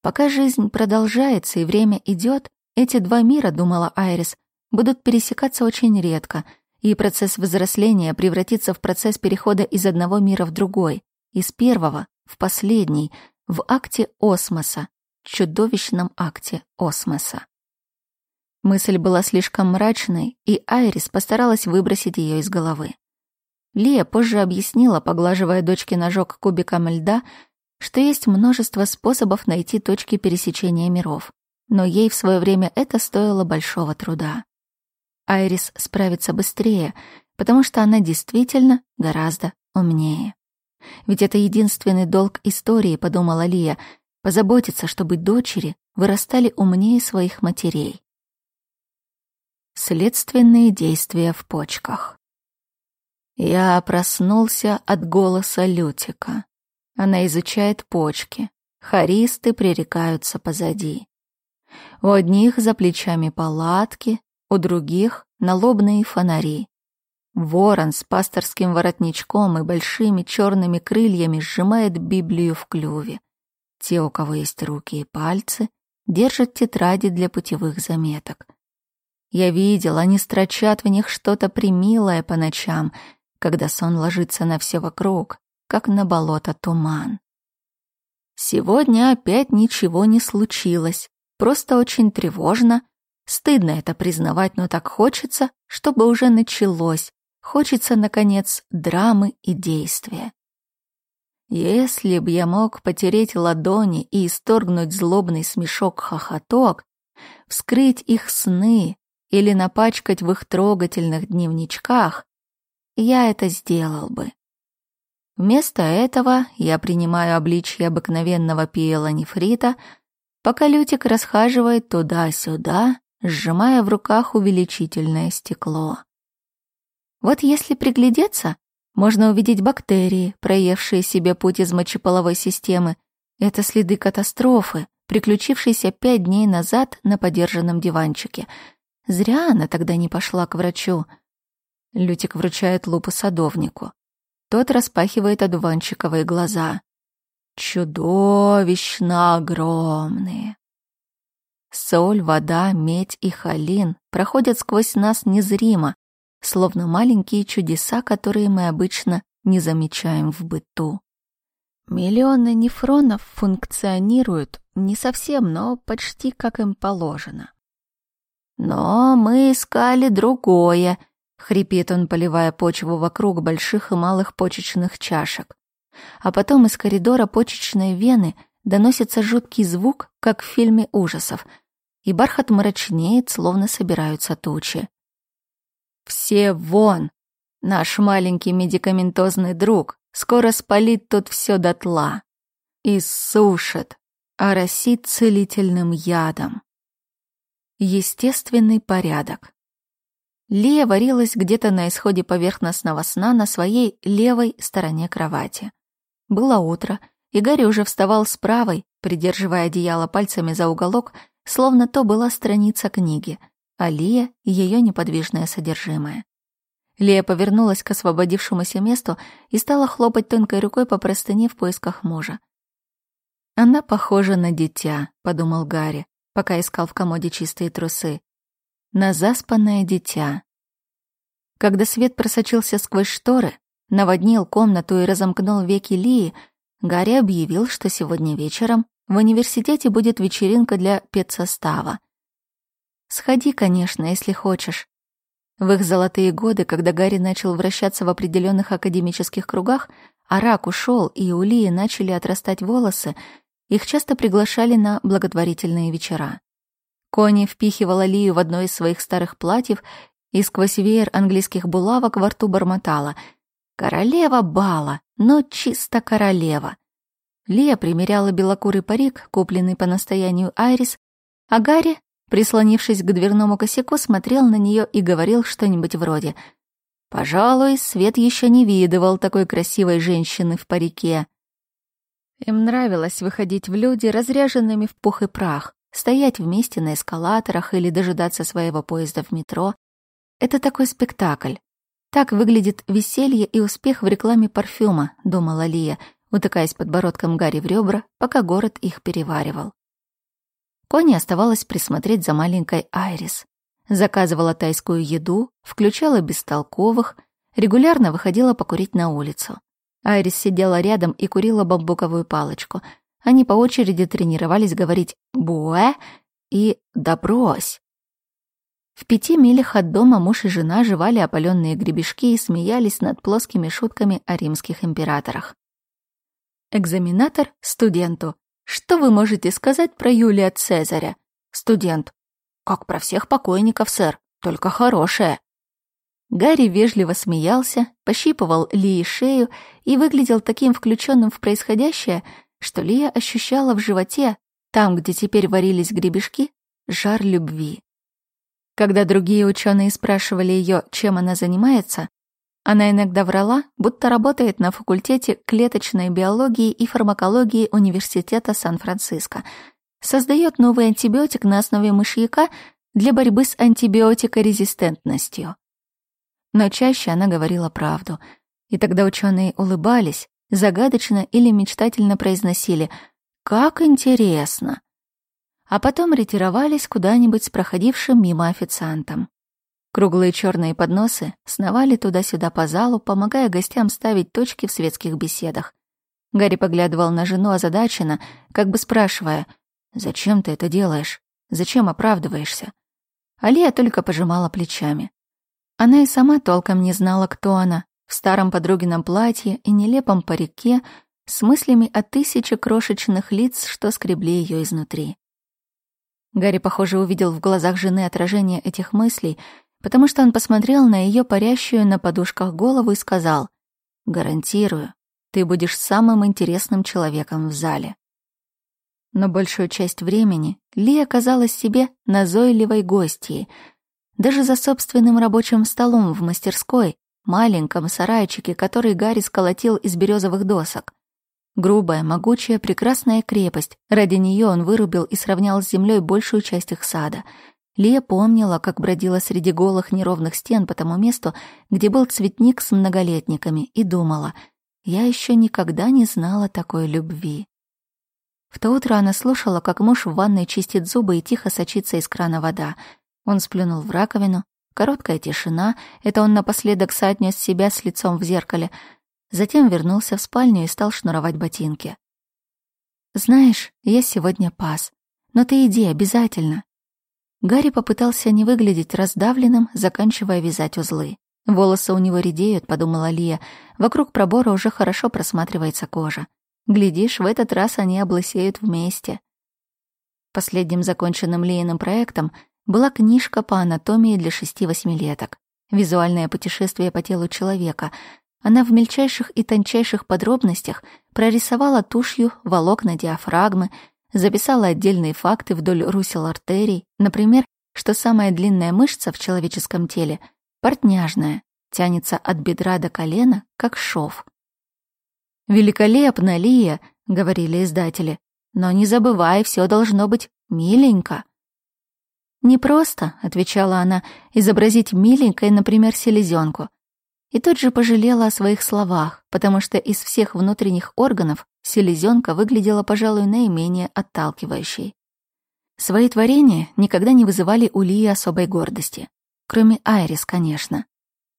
Пока жизнь продолжается и время идет, эти два мира, думала Айрис, будут пересекаться очень редко, и процесс взросления превратится в процесс перехода из одного мира в другой, из первого в последний, в акте осмоса, чудовищном акте осмоса. Мысль была слишком мрачной, и Айрис постаралась выбросить ее из головы. Лия позже объяснила, поглаживая дочке ножок кубиком льда, что есть множество способов найти точки пересечения миров, но ей в свое время это стоило большого труда. Айрис справится быстрее, потому что она действительно гораздо умнее. Ведь это единственный долг истории, подумала Лия, позаботиться, чтобы дочери вырастали умнее своих матерей. Следственные действия в почках. Я проснулся от голоса Лютика. Она изучает почки. Харисты пререкаются позади. У одних за плечами палатки, у других — налобные фонари. Ворон с пасторским воротничком и большими черными крыльями сжимает Библию в клюве. Те, у кого есть руки и пальцы, держат тетради для путевых заметок. Я видел, они строчат в них что-то примилое по ночам — когда сон ложится на все вокруг, как на болото туман. Сегодня опять ничего не случилось, просто очень тревожно. Стыдно это признавать, но так хочется, чтобы уже началось. Хочется, наконец, драмы и действия. Если б я мог потереть ладони и исторгнуть злобный смешок-хохоток, вскрыть их сны или напачкать в их трогательных дневничках, я это сделал бы. Вместо этого я принимаю обличье обыкновенного пиелонефрита, пока Лютик расхаживает туда-сюда, сжимая в руках увеличительное стекло. Вот если приглядеться, можно увидеть бактерии, проевшие себе путь из мочеполовой системы. Это следы катастрофы, приключившейся пять дней назад на подержанном диванчике. Зря она тогда не пошла к врачу. Лютик вручает лупу садовнику. Тот распахивает одуванчиковые глаза. Чудовищно огромные. Соль, вода, медь и холин проходят сквозь нас незримо, словно маленькие чудеса, которые мы обычно не замечаем в быту. Миллионы нефронов функционируют не совсем, но почти как им положено. Но мы искали другое, хрипит он, поливая почву вокруг больших и малых почечных чашек. А потом из коридора почечной вены доносится жуткий звук, как в фильме ужасов, и бархат мрачнеет, словно собираются тучи. Все вон! Наш маленький медикаментозный друг скоро спалит тут все дотла. И сушит, оросит целительным ядом. Естественный порядок. Лия варилась где-то на исходе поверхностного сна на своей левой стороне кровати. Было утро, и Гарри уже вставал с правой, придерживая одеяло пальцами за уголок, словно то была страница книги — а Лия — ее неподвижное содержимое. Лия повернулась к освободившемуся месту и стала хлопать тонкой рукой по простыне в поисках мужа. «Она похожа на дитя», — подумал Гарри, пока искал в комоде чистые трусы. «На заспанное дитя». Когда свет просочился сквозь шторы, наводнил комнату и разомкнул веки Лии, Гарри объявил, что сегодня вечером в университете будет вечеринка для педсостава — Сходи, конечно, если хочешь. В их золотые годы, когда Гарри начал вращаться в определенных академических кругах, а рак ушел и у Лии начали отрастать волосы, их часто приглашали на благотворительные вечера. Кони впихивала Лию в одно из своих старых платьев и сквозь веер английских булавок во рту бормотала «Королева бала, но чисто королева». Лия примеряла белокурый парик, купленный по настоянию Айрис, а Гарри прислонившись к дверному косяку, смотрел на нее и говорил что-нибудь вроде «Пожалуй, Свет еще не видывал такой красивой женщины в парике». Им нравилось выходить в люди, разряженными в пух и прах, стоять вместе на эскалаторах или дожидаться своего поезда в метро. Это такой спектакль. Так выглядит веселье и успех в рекламе парфюма, думала Лия, утыкаясь подбородком Гарри в ребра, пока город их переваривал. Кони оставалось присмотреть за маленькой Айрис. Заказывала тайскую еду, включала бестолковых, регулярно выходила покурить на улицу. Айрис сидела рядом и курила бамбуковую палочку. Они по очереди тренировались говорить «буэ» и «да брось». В пяти милях от дома муж и жена жевали опаленные гребешки и смеялись над плоскими шутками о римских императорах. Экзаменатор студенту. Что вы можете сказать про Юлия Цезаря? Студент. Как про всех покойников, сэр, только хорошее. Гарри вежливо смеялся, пощипывал Лии шею и выглядел таким включенным в происходящее, что Лия ощущала в животе, там, где теперь варились гребешки, жар любви. Когда другие ученые спрашивали ее, чем она занимается, она иногда врала, будто работает на факультете клеточной биологии и фармакологии Университета Сан-Франциско. Создает новый антибиотик на основе мышьяка для борьбы с антибиотикорезистентностью. Но чаще она говорила правду. И тогда ученые улыбались, загадочно или мечтательно произносили «Как интересно!» А потом ретировались куда-нибудь с проходившим мимо официантом. Круглые черные подносы сновали туда-сюда по залу, помогая гостям ставить точки в светских беседах. Гарри поглядывал на жену озадаченно, как бы спрашивая, «Зачем ты это делаешь? Зачем оправдываешься?» Алия только пожимала плечами. Она и сама толком не знала, кто она, в старом подругином платье и нелепом парике, с мыслями о тысяче крошечных лиц, что скребли ее изнутри. Гарри, похоже, увидел в глазах жены отражение этих мыслей потому что он посмотрел на ее парящую на подушках голову и сказал, «Гарантирую, ты будешь самым интересным человеком в зале». Но большую часть времени Ли оказалась себе назойливой гостьей. Даже за собственным рабочим столом в мастерской, маленьком сарайчике, который Гарри сколотил из березовых досок. Грубая, могучая, прекрасная крепость. Ради нее он вырубил и сравнял с землей большую часть их сада. Лия помнила, как бродила среди голых неровных стен по тому месту, где был цветник с многолетниками, и думала, я еще никогда не знала такой любви. В то утро она слушала, как муж в ванной чистит зубы и тихо сочится из крана вода. Он сплюнул в раковину. Короткая тишина. Это он напоследок соотнес себя с лицом в зеркале — Затем вернулся в спальню и стал шнуровать ботинки. «Знаешь, я сегодня пас. Но ты иди обязательно». Гарри попытался не выглядеть раздавленным, заканчивая вязать узлы. «Волосы у него редеют», — подумала Лия. «Вокруг пробора уже хорошо просматривается кожа. Глядишь, в этот раз они облысеют вместе». Последним законченным Лииным проектом была книжка по анатомии для шести-восьмилеток. Визуальное путешествие по телу человека — она в мельчайших и тончайших подробностях прорисовала тушью волокна диафрагмы, записала отдельные факты вдоль русел артерий, например, что самая длинная мышца в человеческом теле — портняжная, тянется от бедра до колена, как шов. «Великолепно, Лия!» — говорили издатели. «Но не забывай, все должно быть миленько». «Не просто», — отвечала она, — «изобразить миленькой, например, селезенку. И тут же пожалела о своих словах, потому что из всех внутренних органов селезенка выглядела, пожалуй, наименее отталкивающей. Свои творения никогда не вызывали у Лии особой гордости. Кроме Айрис, конечно.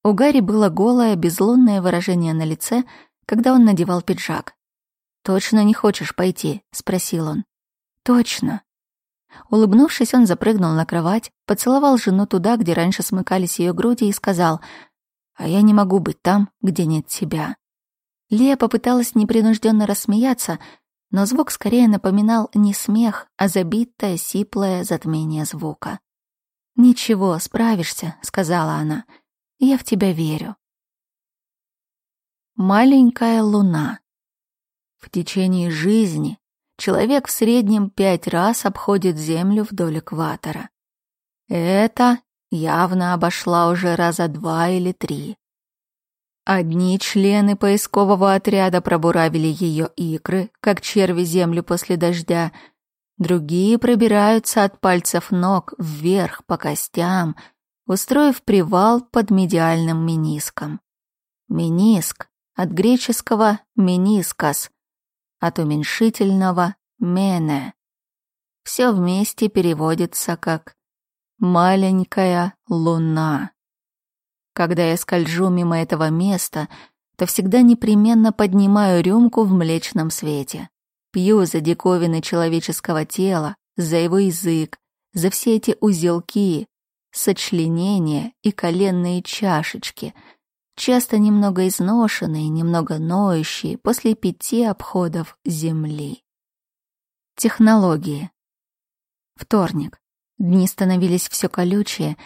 У Гарри было голое, безлунное выражение на лице, когда он надевал пиджак. «Точно не хочешь пойти?» — спросил он. «Точно». Улыбнувшись, он запрыгнул на кровать, поцеловал жену туда, где раньше смыкались ее груди, и сказал — а я не могу быть там, где нет тебя. Лия попыталась непринужденно рассмеяться, но звук скорее напоминал не смех, а забитое, сиплое затмение звука. «Ничего, справишься», — сказала она. «Я в тебя верю». Маленькая луна. В течение жизни человек в среднем пять раз обходит Землю вдоль экватора. Это явно обошла уже раза два или три. Одни члены поискового отряда пробуравили ее икры, как черви землю после дождя, другие пробираются от пальцев ног вверх по костям, устроив привал под медиальным мениском. Мениск от греческого «менискас», от уменьшительного «мене». Все вместе переводится как маленькая луна. Когда я скольжу мимо этого места, то всегда непременно поднимаю рюмку в млечном свете. Пью за диковины человеческого тела, за его язык, за все эти узелки, сочленения и коленные чашечки, часто немного изношенные, немного ноющие после пяти обходов земли. Технологии. Вторник. Дни становились все колючее,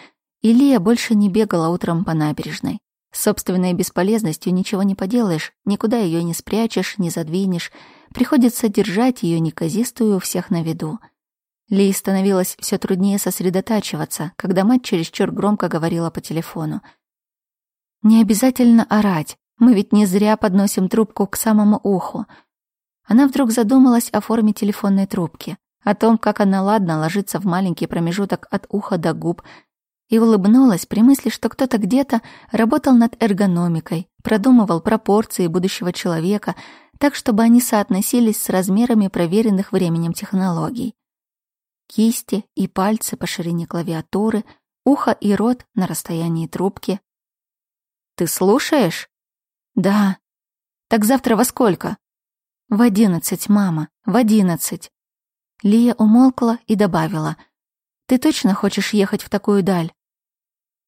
и Лия больше не бегала утром по набережной. Собственной бесполезностью ничего не поделаешь, никуда ее не спрячешь, не задвинешь. Приходится держать ее неказистую у всех на виду. Лии становилось все труднее сосредотачиваться, когда мать чересчур громко говорила по телефону. «Не обязательно орать, мы ведь не зря подносим трубку к самому уху». Она вдруг задумалась о форме телефонной трубки о том, как она ладно ложится в маленький промежуток от уха до губ, и улыбнулась при мысли, что кто-то где-то работал над эргономикой, продумывал пропорции будущего человека, так, чтобы они соотносились с размерами проверенных временем технологий. Кисти и пальцы по ширине клавиатуры, ухо и рот на расстоянии трубки. «Ты слушаешь?» «Да». «Так завтра во сколько?» «В одиннадцать, мама, в одиннадцать». Лия умолкла и добавила. «Ты точно хочешь ехать в такую даль?»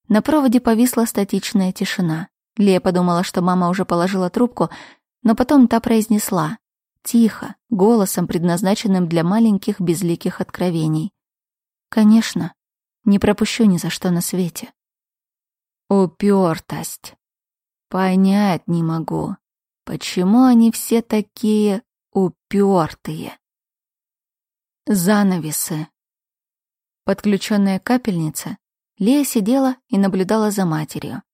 На проводе повисла статичная тишина. Лия подумала, что мама уже положила трубку, но потом та произнесла. Тихо, голосом, предназначенным для маленьких безликих откровений. «Конечно, не пропущу ни за что на свете». Упертость. Понять не могу, почему они все такие упертые. Занавесы. Подключенная капельница, Лея сидела и наблюдала за матерью.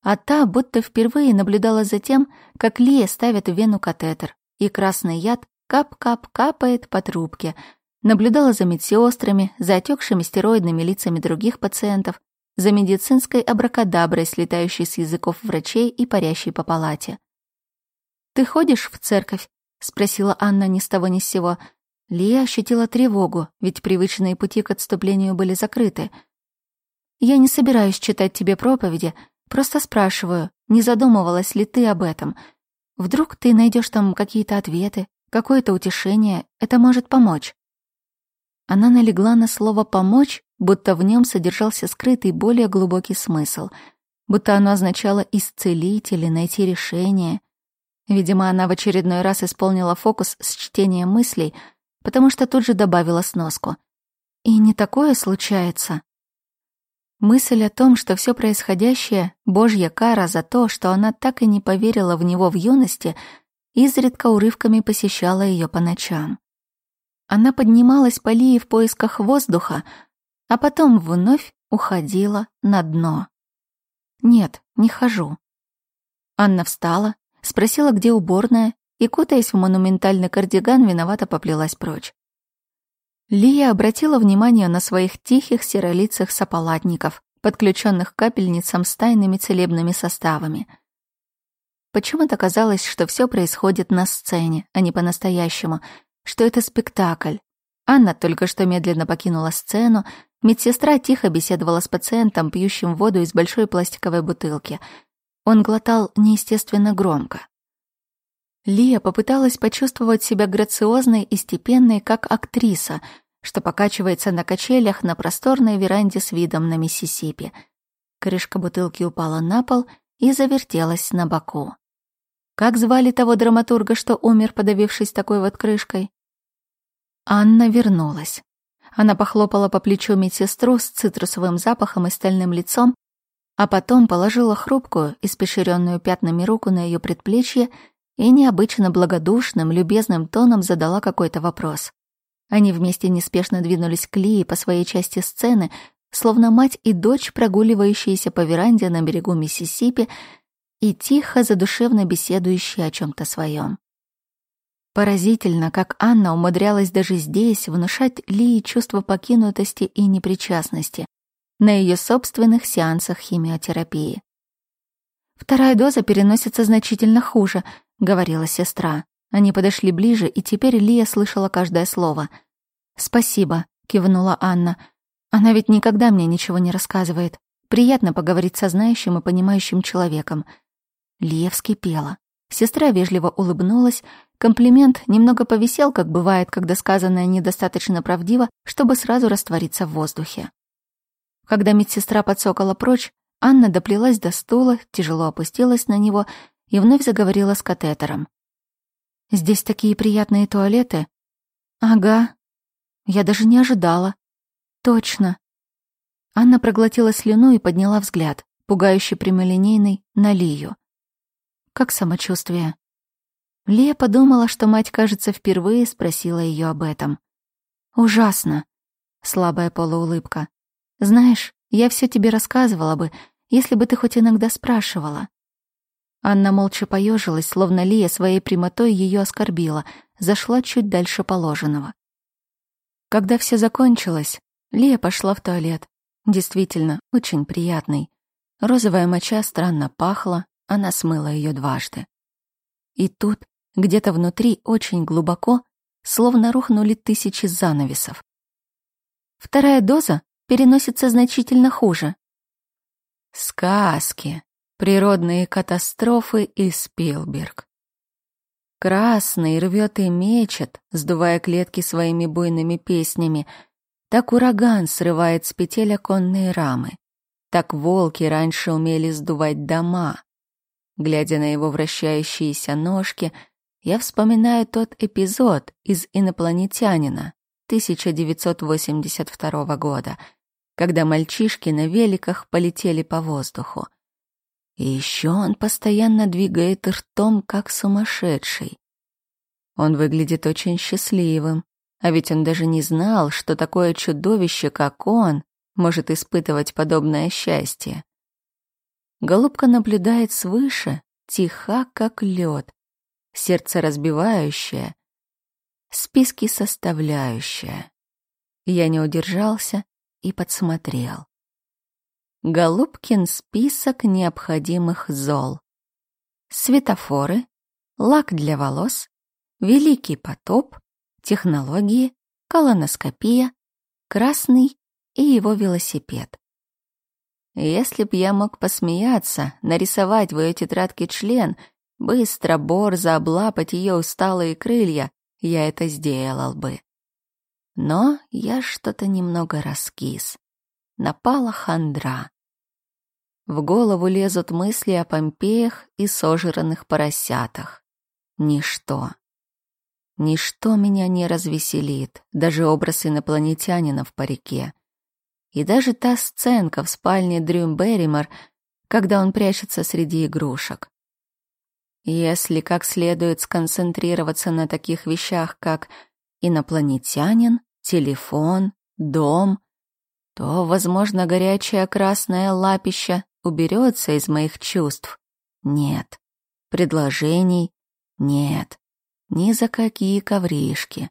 А та будто впервые наблюдала за тем, как Лия ставит в вену катетер, и красный яд кап-кап капает по трубке, наблюдала за медсестрами, за отекшими стероидными лицами других пациентов, за медицинской абракадаброй, слетающей с языков врачей и парящей по палате. «Ты ходишь в церковь?» — спросила Анна ни с того ни с сего — Лия ощутила тревогу, ведь привычные пути к отступлению были закрыты. «Я не собираюсь читать тебе проповеди, просто спрашиваю, не задумывалась ли ты об этом. Вдруг ты найдешь там какие-то ответы, какое-то утешение, это может помочь». Она налегла на слово «помочь», будто в нем содержался скрытый более глубокий смысл, будто оно означало исцелить или найти решение. Видимо, она в очередной раз исполнила фокус с чтением мыслей — потому что тут же добавила сноску. И не такое случается. Мысль о том, что все происходящее — божья кара за то, что она так и не поверила в него в юности, изредка урывками посещала ее по ночам. Она поднималась по Лии в поисках воздуха, а потом вновь уходила на дно. «Нет, не хожу». Анна встала, спросила, где уборная, и, кутаясь в монументальный кардиган, виновато поплелась прочь. Лия обратила внимание на своих тихих серолицых сапалатников, подключенных к капельницам с тайными целебными составами. Почему-то казалось, что все происходит на сцене, а не по-настоящему, что это спектакль. Анна только что медленно покинула сцену, медсестра тихо беседовала с пациентом, пьющим воду из большой пластиковой бутылки. Он глотал неестественно громко. Лия попыталась почувствовать себя грациозной и степенной, как актриса, что покачивается на качелях на просторной веранде с видом на Миссисипи. Крышка бутылки упала на пол и завертелась на боку. Как звали того драматурга, что умер, подавившись такой вот крышкой? Анна вернулась. Она похлопала по плечу медсестру с цитрусовым запахом и стальным лицом, а потом положила хрупкую, испещренную пятнами руку на ее предплечье и необычно благодушным, любезным тоном задала какой-то вопрос. Они вместе неспешно двинулись к Лии по своей части сцены, словно мать и дочь, прогуливающиеся по веранде на берегу Миссисипи и тихо, задушевно беседующие о чем то своем. Поразительно, как Анна умудрялась даже здесь внушать Лии чувство покинутости и непричастности на ее собственных сеансах химиотерапии. Вторая доза переносится значительно хуже —— говорила сестра. Они подошли ближе, и теперь Лия слышала каждое слово. «Спасибо», — кивнула Анна. «Она ведь никогда мне ничего не рассказывает. Приятно поговорить со знающим и понимающим человеком». Лия вскипела. Сестра вежливо улыбнулась. Комплимент немного повисел, как бывает, когда сказанное недостаточно правдиво, чтобы сразу раствориться в воздухе. Когда медсестра подсокала прочь, Анна доплелась до стула, тяжело опустилась на него и вновь заговорила с катетером. «Здесь такие приятные туалеты?» «Ага. Я даже не ожидала». «Точно». Анна проглотила слюну и подняла взгляд, пугающе прямолинейный, на Лию. «Как самочувствие?» Лия подумала, что мать, кажется, впервые спросила ее об этом. «Ужасно», — слабая полуулыбка. «Знаешь, я все тебе рассказывала бы, если бы ты хоть иногда спрашивала. Анна молча поежилась, словно Лия своей прямотой ее оскорбила, зашла чуть дальше положенного. Когда все закончилось, Лия пошла в туалет. Действительно, очень приятный. Розовая моча странно пахла, она смыла ее дважды. И тут, где-то внутри, очень глубоко, словно рухнули тысячи занавесов. Вторая доза переносится значительно хуже. «Сказки!» Природные катастрофы и Спилберг. Красный рвет и мечет, сдувая клетки своими буйными песнями. Так ураган срывает с петель оконные рамы. Так волки раньше умели сдувать дома. Глядя на его вращающиеся ножки, я вспоминаю тот эпизод из «Инопланетянина» 1982 года, когда мальчишки на великах полетели по воздуху. И еще он постоянно двигает ртом, как сумасшедший. Он выглядит очень счастливым, А ведь он даже не знал, что такое чудовище, как он, может испытывать подобное счастье. Голубка наблюдает свыше, тиха, как лед, сердце разбивающее, списки составляющее. Я не удержался и подсмотрел. Голубкин список необходимых зол. Светофоры, лак для волос, великий потоп, технологии, колоноскопия, красный и его велосипед. Если б я мог посмеяться, нарисовать в ее тетрадке член, быстро, борзо облапать ее усталые крылья, я это сделал бы. Но я что-то немного раскис. Напала хандра. В голову лезут мысли о Помпеях и сожранных поросятах. Ничто. Ничто меня не развеселит, даже образ инопланетянина в парике. И даже та сценка в спальне Дрю Берримор, когда он прячется среди игрушек. Если как следует сконцентрироваться на таких вещах, как инопланетянин, телефон, дом, то, возможно, горячая красная лапища уберется из моих чувств. Нет. Предложений нет. Ни за какие ковришки.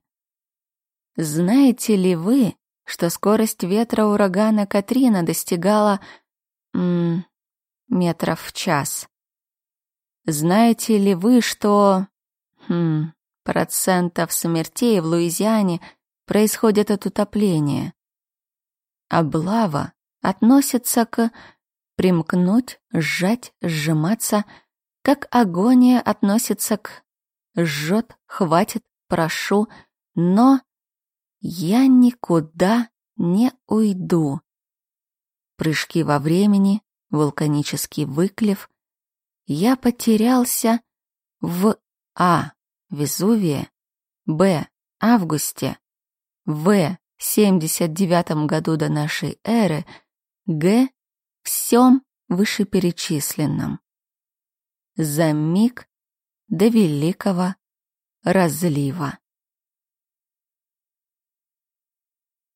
Знаете ли вы, что скорость ветра урагана Катрина достигала м, метров в час. Знаете ли вы, что хм, процентов смертей в Луизиане происходит от утопления? Облава относится к примкнуть, сжать, сжиматься, как агония относится к жжет, хватит, прошу, но я никуда не уйду. Прыжки во времени, вулканический выклев. Я потерялся в А. Везувия, Б. Августе, В. 79 году до нашей эры, Г. Всем вышеперечисленном. За миг до великого разлива.